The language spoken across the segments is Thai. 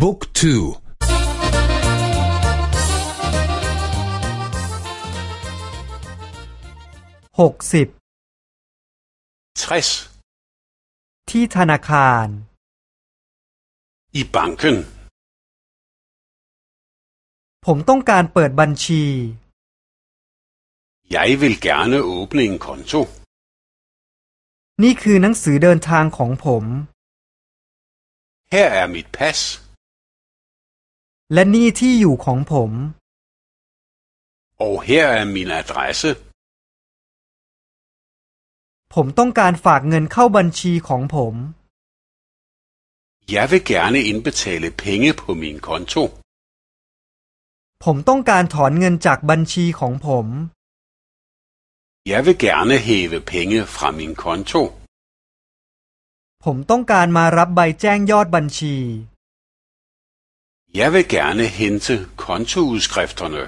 บุ๊กทูหกสิบที่ธนาคาร i banken ผมต้องการเปิดบัญชี Jeg vil gerne åbne en konto นี่คือหนังสือเดินทางของผม Her er mit pas และนี่ที่อยู่ของผม Og her er min adresse ผมต้องการฝากเงินเข้าบัญชีของผม Jeg vil gerne indbetale penge på min konto ผมต้องการถอนเงินจากบัญชีของผม Jeg vil gerne hæve penge fra min konto ผมต้องการมารับใบแจ้งยอดบัญชี Jeg vil gerne hente kontoudskrifterne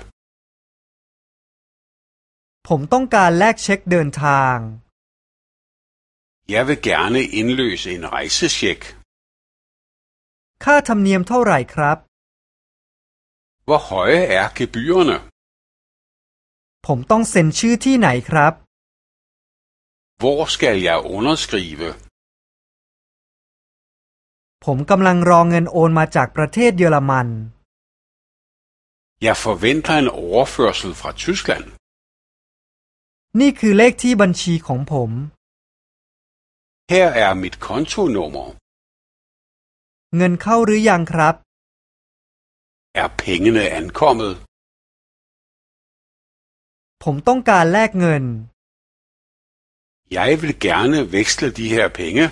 ผมต้องการแลกเช็คเดินทาง Jeg vil gerne indløse en rejsecheck ค่าธรรมเนียมเท่าไหร่ครับ Hvor høje er gebyrerne ผมต้องเซ็นชื่อที่ไหนครับ Hvor skal jeg underskrive ผมกำลังรอเงินโอนมาจากประเทศเยอรมัน Jeg forventer en overførsel fra Tyskland นี่คือเลขที่บัญชีของผม Her er mit kontonummer เงินเข้าหรือยังครับ Er pengene ankommet ผมต้องการแลกเงิน Jeg vil gerne veksle de her penge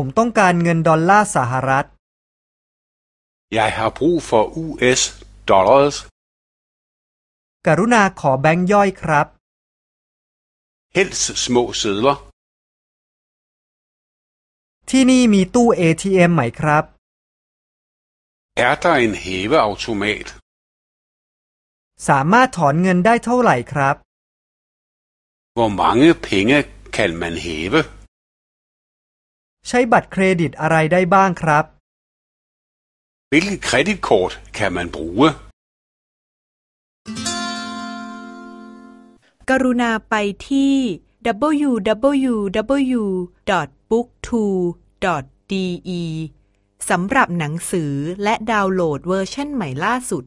ผมต้องการเงินดอลลาร์สหรัฐ Jeg har brug for US dollars กรุณาขอแบงค์ย่อยครับ Helst små sedler ที่นี่มีตู้ ATM ไหมครับ Er der en hæveautomat สามารถถอนเงินได้เท่าไหร่ครับ Hvor mange penge kan man hæve ใช้บัตรเครดิตอะไรได้บ้างครับ Hvilket kreditkort kan man bruge กรุณาไปที่ www.booktwo.de สำหรับหนังสือและดาวน์โหลดเวอร์ชันใหม่ล่าสุด